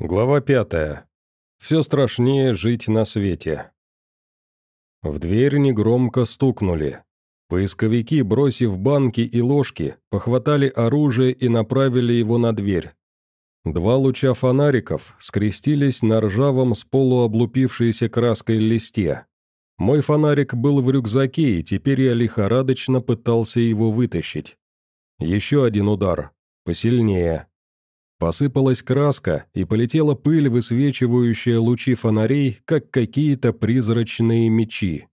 Глава пятая. Все страшнее жить на свете. В дверь негромко стукнули. Поисковики, бросив банки и ложки, похватали оружие и направили его на дверь. Два луча фонариков скрестились на ржавом с полуоблупившейся краской листе. Мой фонарик был в рюкзаке, и теперь я лихорадочно пытался его вытащить. Еще один удар. Посильнее. Посыпалась краска, и полетела пыль, высвечивающая лучи фонарей, как какие-то призрачные мечи.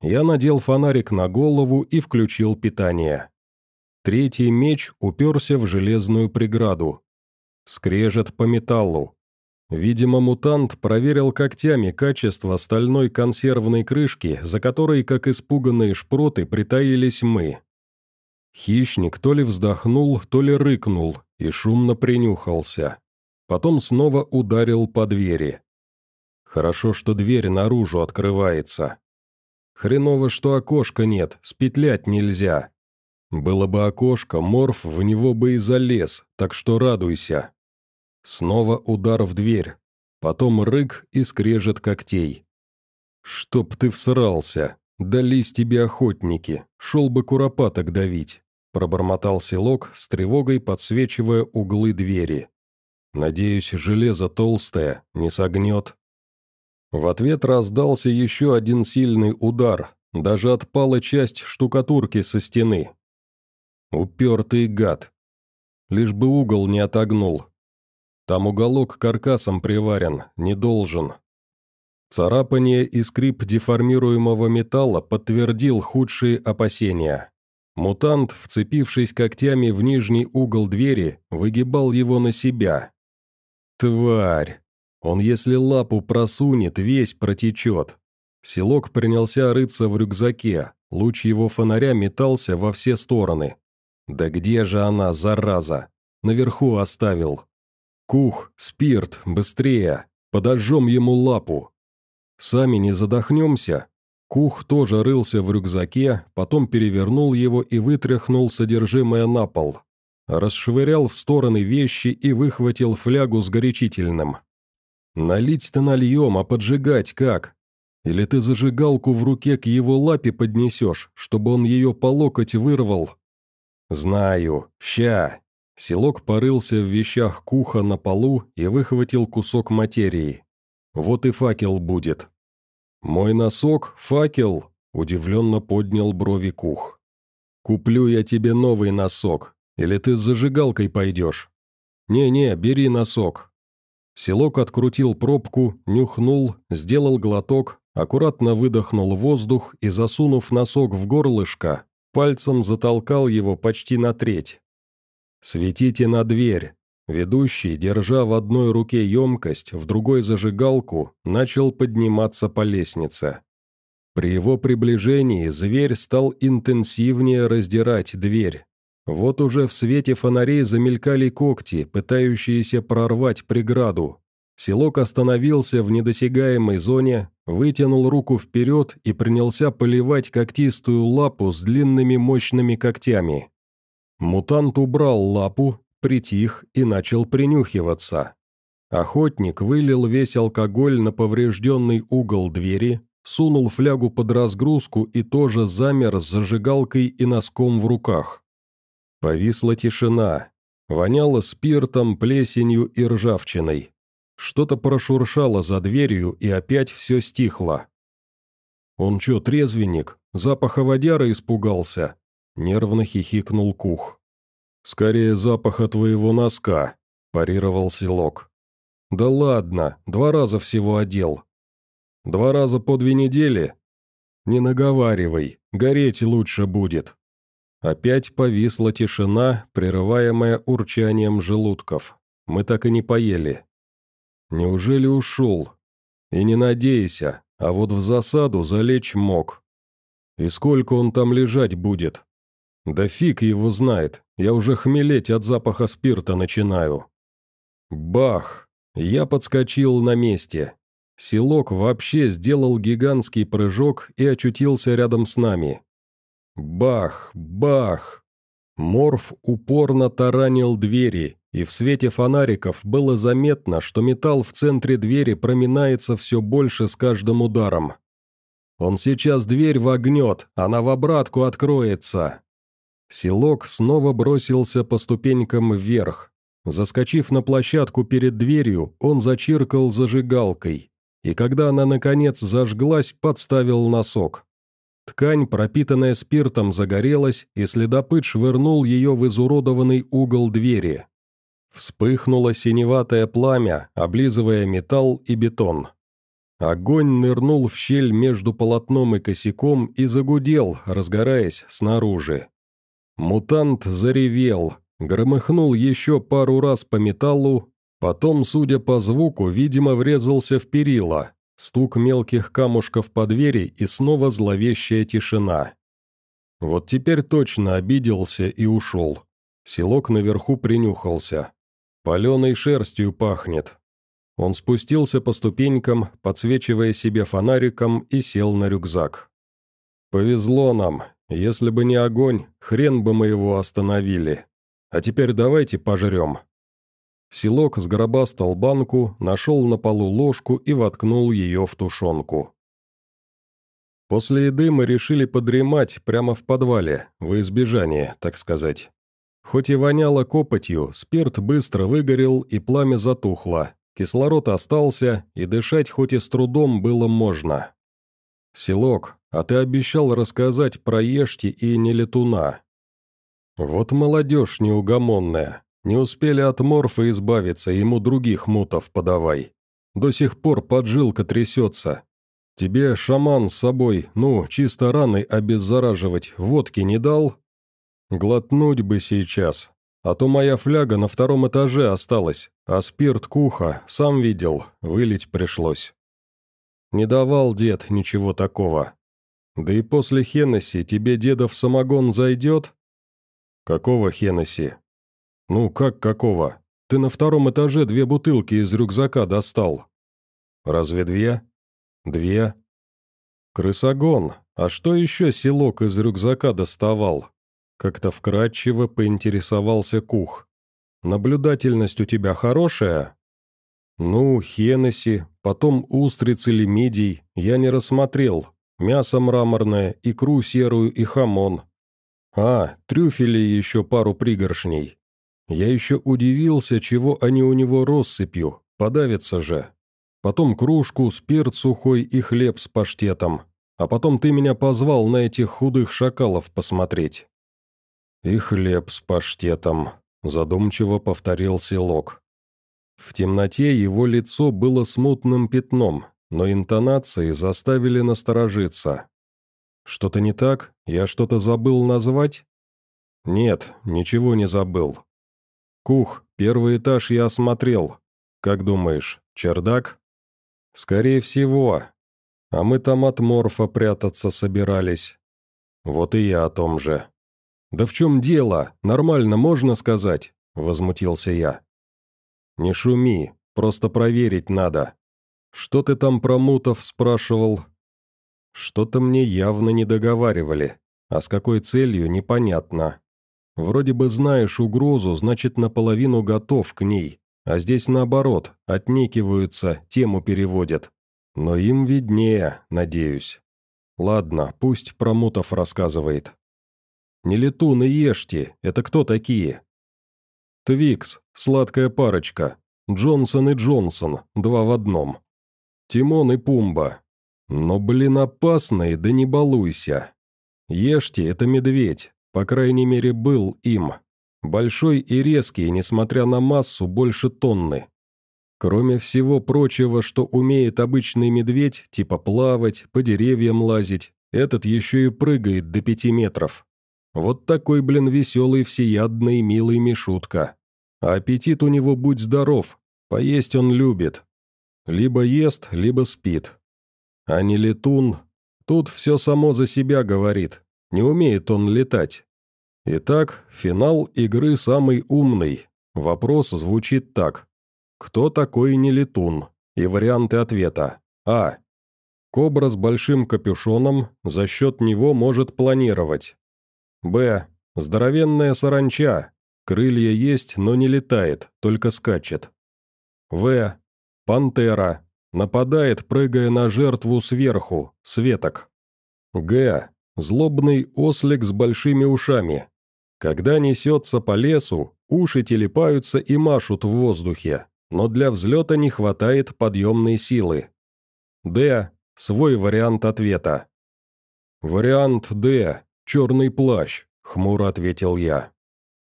Я надел фонарик на голову и включил питание. Третий меч уперся в железную преграду. Скрежет по металлу. Видимо, мутант проверил когтями качество стальной консервной крышки, за которой, как испуганные шпроты, притаились мы. Хищник то ли вздохнул, то ли рыкнул и шумно принюхался. Потом снова ударил по двери. Хорошо, что дверь наружу открывается. Хреново, что окошка нет, спетлять нельзя. Было бы окошко, морф в него бы и залез, так что радуйся. Снова удар в дверь. Потом рык и скрежет когтей. «Чтоб ты всрался! Дались тебе охотники! Шел бы куропаток давить!» Пробормотал селок, с тревогой подсвечивая углы двери. «Надеюсь, железо толстое, не согнет». В ответ раздался еще один сильный удар, даже отпала часть штукатурки со стены. Упертый гад. Лишь бы угол не отогнул. Там уголок каркасом приварен, не должен. Царапание и скрип деформируемого металла подтвердил худшие опасения. Мутант, вцепившись когтями в нижний угол двери, выгибал его на себя. «Тварь! Он, если лапу просунет, весь протечет». Селок принялся рыться в рюкзаке, луч его фонаря метался во все стороны. «Да где же она, зараза? Наверху оставил». «Кух, спирт, быстрее! Подожжем ему лапу!» «Сами не задохнемся?» Кух тоже рылся в рюкзаке, потом перевернул его и вытряхнул содержимое на пол. Расшвырял в стороны вещи и выхватил флягу с горячительным. «Налить-то нальем, а поджигать как? Или ты зажигалку в руке к его лапе поднесешь, чтобы он ее по локоть вырвал?» «Знаю. Ща». Селок порылся в вещах Куха на полу и выхватил кусок материи. «Вот и факел будет». «Мой носок, факел!» – удивленно поднял брови Кух. «Куплю я тебе новый носок, или ты с зажигалкой пойдешь?» «Не-не, бери носок». Селок открутил пробку, нюхнул, сделал глоток, аккуратно выдохнул воздух и, засунув носок в горлышко, пальцем затолкал его почти на треть. «Светите на дверь!» Ведущий, держа в одной руке емкость, в другой зажигалку, начал подниматься по лестнице. При его приближении зверь стал интенсивнее раздирать дверь. Вот уже в свете фонарей замелькали когти, пытающиеся прорвать преграду. Селок остановился в недосягаемой зоне, вытянул руку вперед и принялся поливать когтистую лапу с длинными мощными когтями. Мутант убрал лапу, притих и начал принюхиваться. Охотник вылил весь алкоголь на поврежденный угол двери, сунул флягу под разгрузку и тоже замер с зажигалкой и носком в руках. Повисла тишина. Воняло спиртом, плесенью и ржавчиной. Что-то прошуршало за дверью, и опять все стихло. «Он чё, трезвенник? Запаха водяра испугался?» Нервно хихикнул Кух. «Скорее запаха твоего носка», – парировал селок. «Да ладно, два раза всего одел». «Два раза по две недели?» «Не наговаривай, гореть лучше будет». Опять повисла тишина, прерываемая урчанием желудков. Мы так и не поели. Неужели ушел? И не надейся, а вот в засаду залечь мог. И сколько он там лежать будет? Да фиг его знает, я уже хмелеть от запаха спирта начинаю. Бах! Я подскочил на месте. Селок вообще сделал гигантский прыжок и очутился рядом с нами. Бах! Бах! Морф упорно таранил двери, и в свете фонариков было заметно, что металл в центре двери проминается все больше с каждым ударом. «Он сейчас дверь вогнет, она в обратку откроется!» Селок снова бросился по ступенькам вверх. Заскочив на площадку перед дверью, он зачиркал зажигалкой, и когда она, наконец, зажглась, подставил носок. Ткань, пропитанная спиртом, загорелась, и следопыт швырнул ее в изуродованный угол двери. Вспыхнуло синеватое пламя, облизывая металл и бетон. Огонь нырнул в щель между полотном и косяком и загудел, разгораясь снаружи. Мутант заревел, громыхнул еще пару раз по металлу, потом, судя по звуку, видимо, врезался в перила, стук мелких камушков по двери и снова зловещая тишина. Вот теперь точно обиделся и ушел. Селок наверху принюхался. Паленой шерстью пахнет. Он спустился по ступенькам, подсвечивая себе фонариком, и сел на рюкзак. «Повезло нам, если бы не огонь, хрен бы мы его остановили. А теперь давайте пожрем». Селок сгробастал банку, нашел на полу ложку и воткнул ее в тушенку. После еды мы решили подремать прямо в подвале, во избежание, так сказать. Хоть и воняло копотью, спирт быстро выгорел и пламя затухло, кислород остался, и дышать хоть и с трудом было можно. «Селок, а ты обещал рассказать про Ешти и Нелетуна». «Вот молодежь неугомонная. Не успели от морфа избавиться, ему других мутов подавай. До сих пор поджилка трясется. Тебе шаман с собой, ну, чисто раны обеззараживать, водки не дал?» «Глотнуть бы сейчас. А то моя фляга на втором этаже осталась, а спирт куха, сам видел, вылить пришлось». Не давал дед ничего такого. Да и после Хеннесси тебе дедов самогон зайдет? Какого Хеннесси? Ну, как какого? Ты на втором этаже две бутылки из рюкзака достал. Разве две? Две. Крысогон, а что еще селок из рюкзака доставал? Как-то вкратчиво поинтересовался Кух. Наблюдательность у тебя хорошая? Ну, Хеннесси, потом устриц или мидий, я не рассмотрел. Мясо мраморное, икру серую и хамон. А, трюфели еще пару пригоршней. Я еще удивился, чего они у него россыпью, подавится же. Потом кружку, спирт сухой и хлеб с паштетом. А потом ты меня позвал на этих худых шакалов посмотреть. И хлеб с паштетом, задумчиво повторил селок. В темноте его лицо было смутным пятном, но интонации заставили насторожиться. «Что-то не так? Я что-то забыл назвать?» «Нет, ничего не забыл. Кух, первый этаж я осмотрел. Как думаешь, чердак?» «Скорее всего. А мы там от морфа прятаться собирались. Вот и я о том же». «Да в чем дело? Нормально можно сказать?» – возмутился я. «Не шуми, просто проверить надо. Что ты там про мутов спрашивал?» Что-то мне явно не договаривали, а с какой целью непонятно. Вроде бы знаешь угрозу, значит наполовину готов к ней, а здесь наоборот, отнекиваются, тему переводят. Но им виднее, надеюсь. Ладно, пусть про мутов рассказывает. Не летун и ешьте, это кто такие? Твикс, сладкая парочка. Джонсон и Джонсон, два в одном. Тимон и Пумба. Но, блин, опасные, да не балуйся. Ешьте, это медведь, по крайней мере, был им. Большой и резкий, несмотря на массу, больше тонны. Кроме всего прочего, что умеет обычный медведь, типа плавать, по деревьям лазить, этот еще и прыгает до пяти метров. Вот такой, блин, веселый, всеядный, милый Мишутка. А аппетит у него будь здоров, поесть он любит. Либо ест, либо спит. А не летун. Тут все само за себя говорит. Не умеет он летать. Итак, финал игры самый умный. Вопрос звучит так. Кто такой не летун? И варианты ответа. А. Кобра с большим капюшоном за счет него может планировать. Б. Здоровенная саранча, крылья есть, но не летает, только скачет. В. Пантера, нападает, прыгая на жертву сверху, с веток. Г. Злобный ослик с большими ушами. Когда несется по лесу, уши телепаются и машут в воздухе, но для взлета не хватает подъемной силы. Д. Свой вариант ответа. «Вариант Д. Черный плащ», — хмуро ответил я.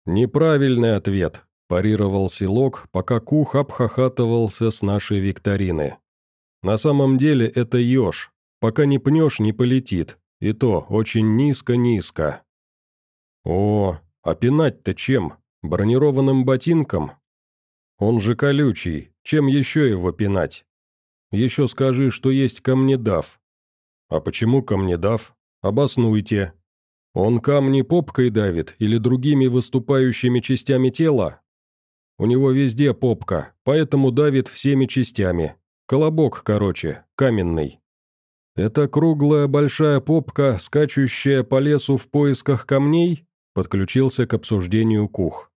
«Неправильный ответ», – парировал Силок, пока Кух обхохатывался с нашей викторины. «На самом деле это еж. Пока не пнешь, не полетит. И то очень низко-низко». «О, а пинать-то чем? Бронированным ботинком?» «Он же колючий. Чем еще его пинать?» Еще скажи, что есть камнедав». «А почему камнедав? Обоснуйте. Он камни попкой давит или другими выступающими частями тела?» «У него везде попка, поэтому давит всеми частями. Колобок, короче, каменный». «Это круглая большая попка, скачущая по лесу в поисках камней?» Подключился к обсуждению Кух.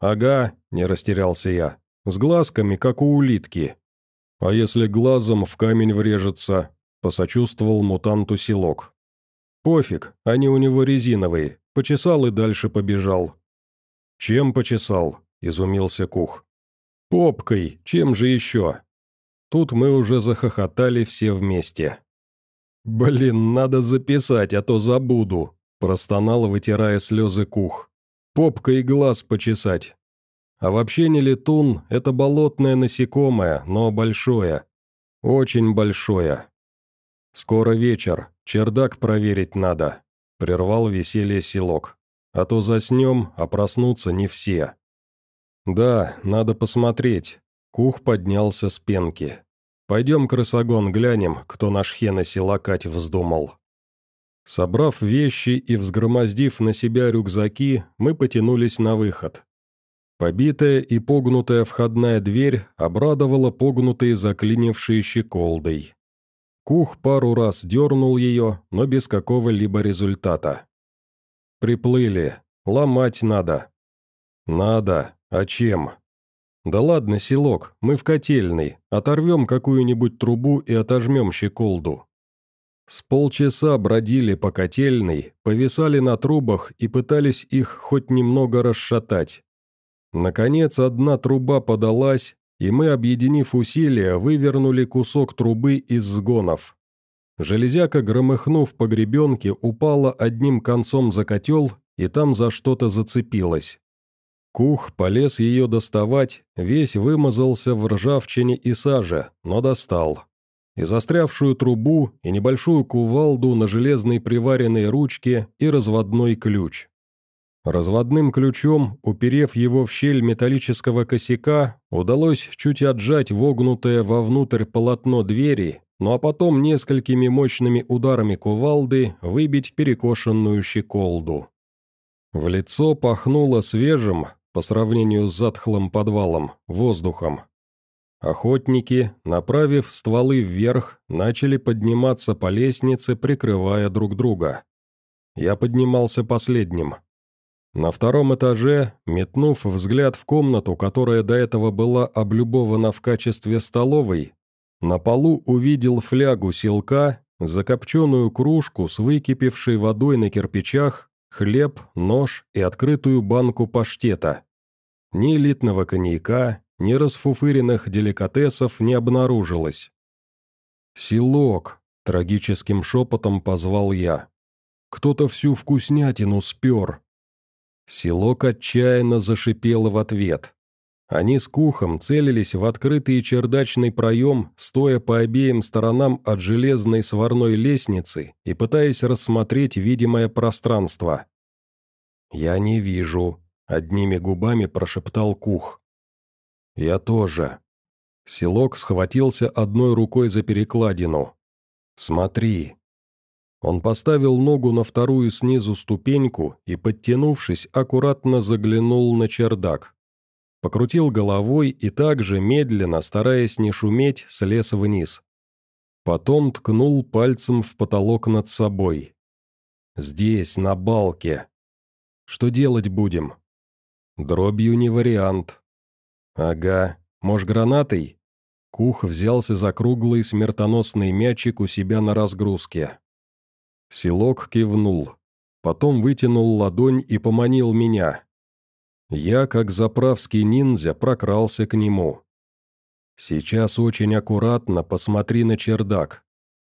«Ага», — не растерялся я, — «с глазками, как у улитки. «А если глазом в камень врежется?» – посочувствовал мутанту селок. «Пофиг, они у него резиновые. Почесал и дальше побежал». «Чем почесал?» – изумился Кух. «Попкой, чем же еще?» Тут мы уже захохотали все вместе. «Блин, надо записать, а то забуду», – простонал, вытирая слезы Кух. «Попкой глаз почесать. А вообще не летун – это болотное насекомое, но большое. Очень большое. Скоро вечер, чердак проверить надо. Прервал веселье селок. А то заснем, а проснутся не все. Да, надо посмотреть. Кух поднялся с пенки. Пойдем, крысогон, глянем, кто наш Хеннесси лакать вздумал. Собрав вещи и взгромоздив на себя рюкзаки, мы потянулись на выход. Побитая и погнутая входная дверь обрадовала погнутые заклинившие щеколдой. Кух пару раз дернул ее, но без какого-либо результата. «Приплыли. Ломать надо». «Надо. А чем?» «Да ладно, селок, мы в котельной. Оторвем какую-нибудь трубу и отожмем щеколду». С полчаса бродили по котельной, повисали на трубах и пытались их хоть немного расшатать. Наконец, одна труба подалась, и мы, объединив усилия, вывернули кусок трубы из сгонов. Железяка, громыхнув по гребенке, упала одним концом за котел и там за что-то зацепилась. Кух полез ее доставать, весь вымазался в ржавчине и саже, но достал. И застрявшую трубу, и небольшую кувалду на железной приваренной ручке, и разводной ключ. Разводным ключом, уперев его в щель металлического косяка, удалось чуть отжать вогнутое вовнутрь полотно двери, ну а потом несколькими мощными ударами кувалды выбить перекошенную щеколду. В лицо пахнуло свежим, по сравнению с затхлым подвалом, воздухом. Охотники, направив стволы вверх, начали подниматься по лестнице, прикрывая друг друга. Я поднимался последним. На втором этаже, метнув взгляд в комнату, которая до этого была облюбована в качестве столовой, на полу увидел флягу селка, закопченную кружку с выкипевшей водой на кирпичах, хлеб, нож и открытую банку паштета. Ни элитного коньяка, ни расфуфыренных деликатесов не обнаружилось. «Селок!» – трагическим шепотом позвал я. «Кто-то всю вкуснятину спер!» Селок отчаянно зашипело в ответ. Они с Кухом целились в открытый чердачный проем, стоя по обеим сторонам от железной сварной лестницы и пытаясь рассмотреть видимое пространство. «Я не вижу», — одними губами прошептал Кух. «Я тоже». Селок схватился одной рукой за перекладину. «Смотри, он поставил ногу на вторую снизу ступеньку и, подтянувшись, аккуратно заглянул на чердак. Покрутил головой и также, медленно, стараясь не шуметь, слез вниз. Потом ткнул пальцем в потолок над собой. «Здесь, на балке. Что делать будем?» Дробью не вариант. Ага, может, гранатой? Кух взялся за круглый смертоносный мячик у себя на разгрузке. Селок кивнул. Потом вытянул ладонь и поманил меня. Я, как заправский ниндзя, прокрался к нему. «Сейчас очень аккуратно посмотри на чердак.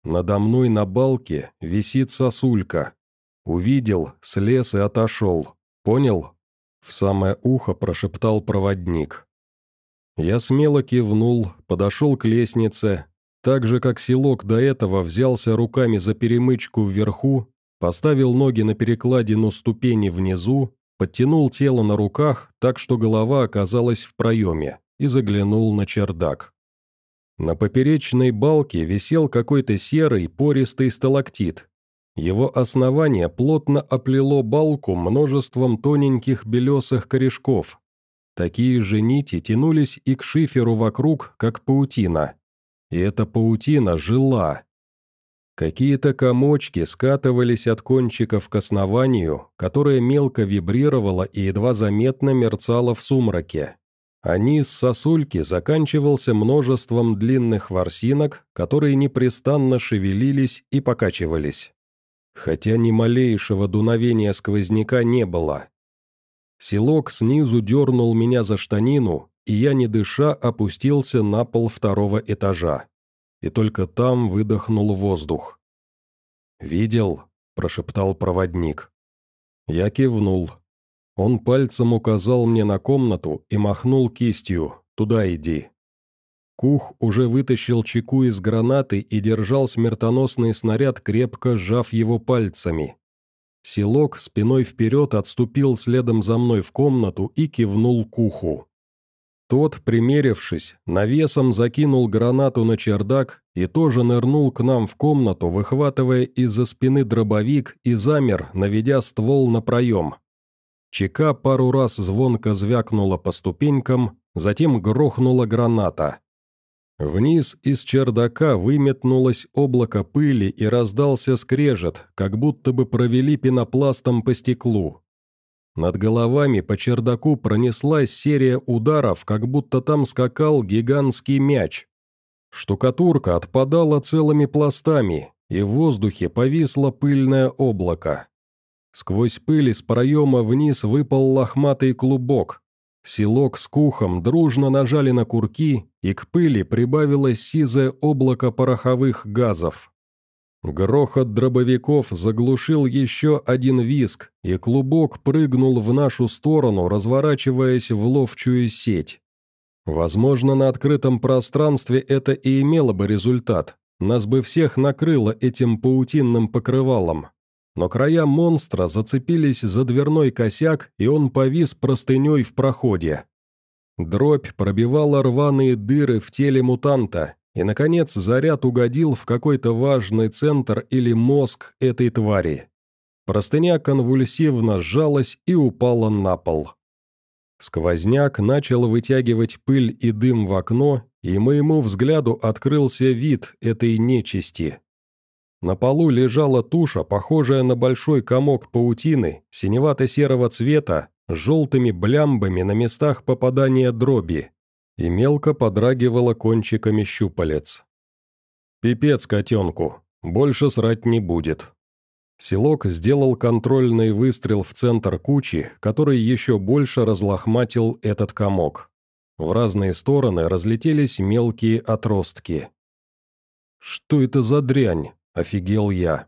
Надо мной на балке висит сосулька. Увидел, слез и отошел. Понял?» В самое ухо прошептал проводник. Я смело кивнул, подошел к лестнице, так же, как селок до этого взялся руками за перемычку вверху, поставил ноги на перекладину ступени внизу, подтянул тело на руках, так что голова оказалась в проеме, и заглянул на чердак. На поперечной балке висел какой-то серый пористый сталактит. Его основание плотно оплело балку множеством тоненьких белесых корешков, Такие же нити тянулись и к шиферу вокруг, как паутина. И эта паутина жила. Какие-то комочки скатывались от кончиков к основанию, которое мелко вибрировало и едва заметно мерцало в сумраке. А низ сосульки заканчивался множеством длинных ворсинок, которые непрестанно шевелились и покачивались. Хотя ни малейшего дуновения сквозняка не было. Селок снизу дернул меня за штанину, и я, не дыша, опустился на пол второго этажа. И только там выдохнул воздух. «Видел?» – прошептал проводник. Я кивнул. Он пальцем указал мне на комнату и махнул кистью «Туда иди». Кух уже вытащил чеку из гранаты и держал смертоносный снаряд, крепко сжав его пальцами. Селок спиной вперед отступил следом за мной в комнату и кивнул к уху. Тот, примерившись, навесом закинул гранату на чердак и тоже нырнул к нам в комнату, выхватывая из-за спины дробовик и замер, наведя ствол на проем. Чека пару раз звонко звякнула по ступенькам, затем грохнула граната. Вниз из чердака выметнулось облако пыли и раздался скрежет, как будто бы провели пенопластом по стеклу. Над головами по чердаку пронеслась серия ударов, как будто там скакал гигантский мяч. Штукатурка отпадала целыми пластами, и в воздухе повисло пыльное облако. Сквозь пыль из проема вниз выпал лохматый клубок, Селок с кухом дружно нажали на курки, и к пыли прибавилось сизое облако пороховых газов. Грохот дробовиков заглушил еще один виск, и клубок прыгнул в нашу сторону, разворачиваясь в ловчую сеть. Возможно, на открытом пространстве это и имело бы результат. Нас бы всех накрыло этим паутинным покрывалом но края монстра зацепились за дверной косяк, и он повис простыней в проходе. Дробь пробивала рваные дыры в теле мутанта, и, наконец, заряд угодил в какой-то важный центр или мозг этой твари. Простыня конвульсивно сжалась и упала на пол. Сквозняк начал вытягивать пыль и дым в окно, и моему взгляду открылся вид этой нечисти. На полу лежала туша, похожая на большой комок паутины, синевато-серого цвета, с желтыми блямбами на местах попадания дроби, и мелко подрагивала кончиками щупалец. «Пипец котенку, больше срать не будет». Селок сделал контрольный выстрел в центр кучи, который еще больше разлохматил этот комок. В разные стороны разлетелись мелкие отростки. «Что это за дрянь?» Офигел я.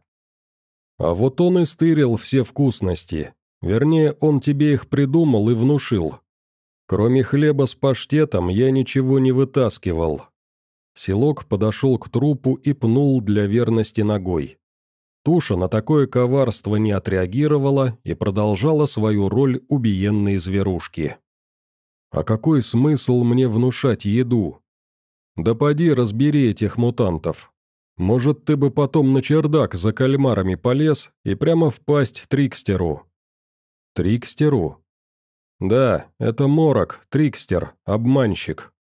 А вот он и стырил все вкусности. Вернее, он тебе их придумал и внушил. Кроме хлеба с паштетом я ничего не вытаскивал. Селок подошел к трупу и пнул для верности ногой. Туша на такое коварство не отреагировала и продолжала свою роль убиенной зверушки. А какой смысл мне внушать еду? Да поди разбери этих мутантов. Может, ты бы потом на чердак за кальмарами полез и прямо в пасть Трикстеру?» «Трикстеру?» «Да, это Морок, Трикстер, обманщик.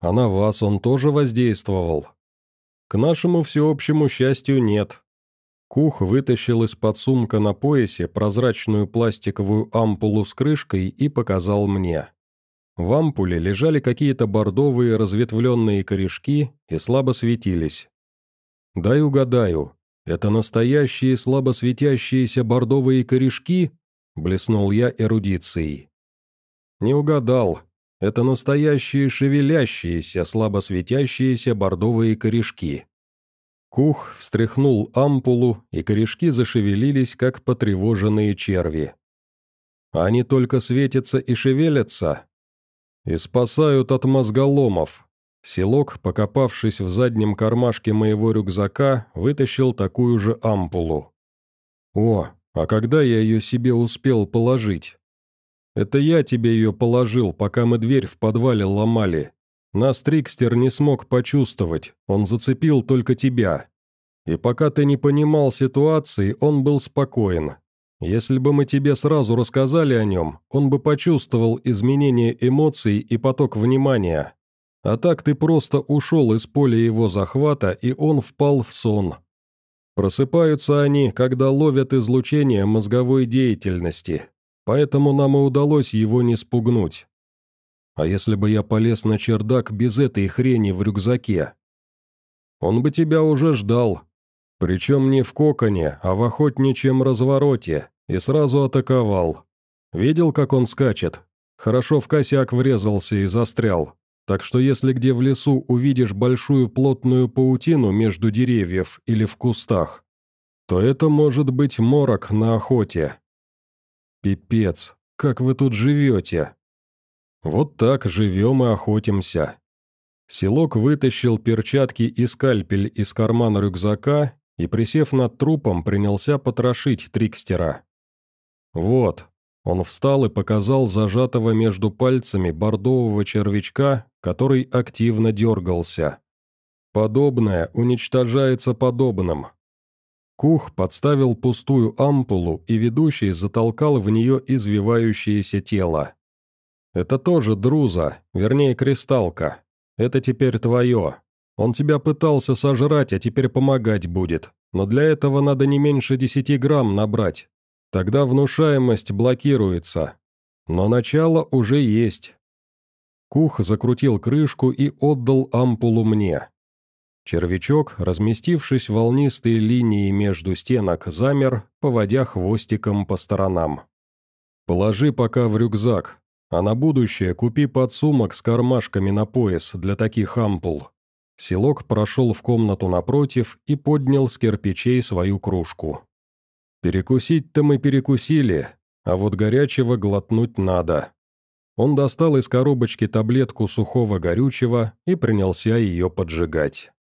А на вас он тоже воздействовал?» «К нашему всеобщему счастью нет. Кух вытащил из-под сумка на поясе прозрачную пластиковую ампулу с крышкой и показал мне. В ампуле лежали какие-то бордовые разветвленные корешки и слабо светились. «Дай угадаю, это настоящие слабо светящиеся бордовые корешки?» – блеснул я эрудицией. «Не угадал. Это настоящие шевелящиеся, слабо светящиеся бордовые корешки». Кух встряхнул ампулу, и корешки зашевелились, как потревоженные черви. Они только светятся и шевелятся. И спасают от мозголомов. Селок, покопавшись в заднем кармашке моего рюкзака, вытащил такую же ампулу. «О, а когда я ее себе успел положить?» «Это я тебе ее положил, пока мы дверь в подвале ломали. Нас Трикстер не смог почувствовать, он зацепил только тебя. И пока ты не понимал ситуации, он был спокоен. Если бы мы тебе сразу рассказали о нем, он бы почувствовал изменение эмоций и поток внимания. А так ты просто ушел из поля его захвата, и он впал в сон. Просыпаются они, когда ловят излучение мозговой деятельности, поэтому нам и удалось его не спугнуть. А если бы я полез на чердак без этой хрени в рюкзаке? Он бы тебя уже ждал. Причем не в коконе, а в охотничьем развороте, и сразу атаковал. Видел, как он скачет? Хорошо в косяк врезался и застрял. Так что если где в лесу увидишь большую плотную паутину между деревьев или в кустах, то это может быть морок на охоте. Пипец, как вы тут живете? Вот так живем и охотимся. Селок вытащил перчатки и скальпель из кармана рюкзака и, присев над трупом, принялся потрошить Трикстера. «Вот». Он встал и показал зажатого между пальцами бордового червячка, который активно дергался. Подобное уничтожается подобным. Кух подставил пустую ампулу, и ведущий затолкал в нее извивающееся тело. «Это тоже друза, вернее кристалка. Это теперь твое. Он тебя пытался сожрать, а теперь помогать будет. Но для этого надо не меньше десяти грамм набрать. Тогда внушаемость блокируется. Но начало уже есть». Кух закрутил крышку и отдал ампулу мне. Червячок, разместившись волнистой линией между стенок, замер, поводя хвостиком по сторонам. «Положи пока в рюкзак, а на будущее купи подсумок с кармашками на пояс для таких ампул». Селок прошел в комнату напротив и поднял с кирпичей свою кружку. «Перекусить-то мы перекусили, а вот горячего глотнуть надо». Он достал из коробочки таблетку сухого горючего и принялся ее поджигать.